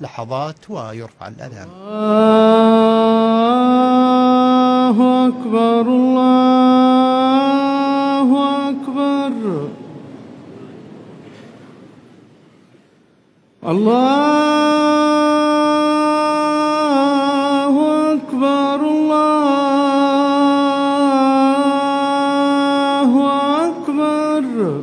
لحظات ويرفع الأذان. الله أكبر الله أكبر. الله أكبر الله أكبر.